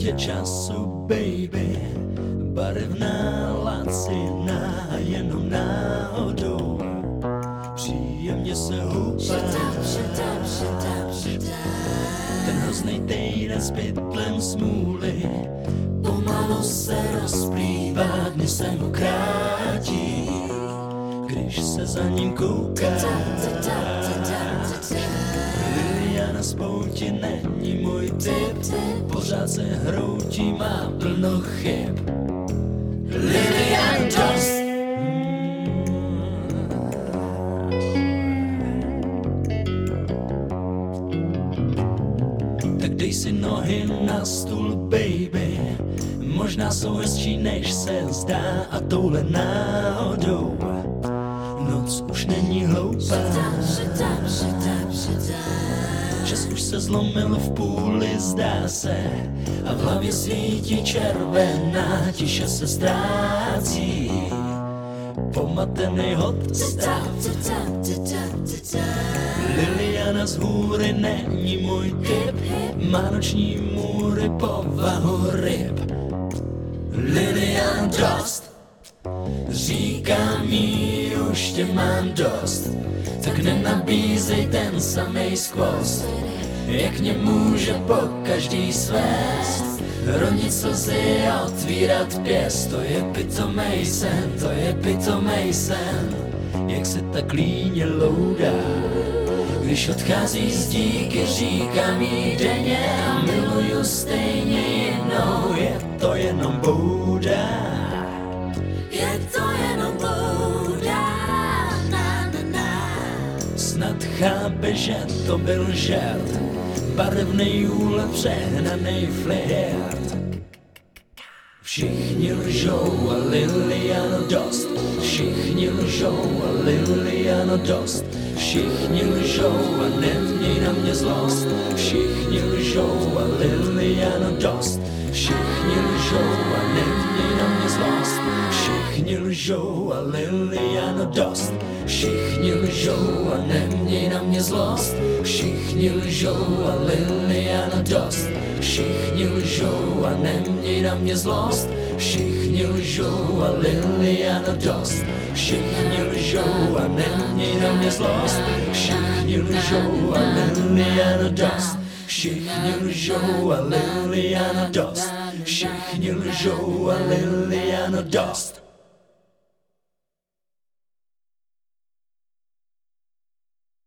tě času, baby, barevná lacina, jenom náhodou. Příjemně se hůpá, ten hrozný týden s pytlem smůly, pomalu se rozplývá, dny se mu krátí, když se za ním kouká. Liliana spouti typ, pořád se hroutí, má plno chyb. Lilian Dost. Tak dej si nohy na stůl, baby. Možná jsou hezčí, než se zdá a touhle náhodou noc už není hloupá. Čas už se zlomil v půli, zdá se, a v hlavě svítí červená, tiše se ztrácí. Pomatený hot stav. Liliana z hůry není můj typ, má noční můry povahu ryb. Lilian dost, říkám jí, už tě mám dost, tak nenabízej ten samej skvost, jak mě může po každý svést. Ronit slzy a otvírat pěst, to je pitomej sen, to je pitomej sen, jak se tak líně loudá. Když odchází z díky, říkám jí denně a miluju stejně jinou, je to jenom bouda. Chápe, že to byl žert, barevný úle, přehnaný flirt. Všichni lžou a Liliano dost, všichni lžou a Liliano dost, všichni lžou a neměj na mě zlost, všichni lžou a Liliano dost, všichni lžou a neměj na mě zlost, všichni lžou a Liliano dost, všichni lžou a neměj na mě zlost, všichni lžou a Liliano dost, všichni lžou a neměj na mě zlost, všichni lžou a Liliano dost, všichni lžou a neměj na mě zlost, všichni lžou a Liliano dost, všichni lžou a Liliano dost, všichni lžou a Liliano dost.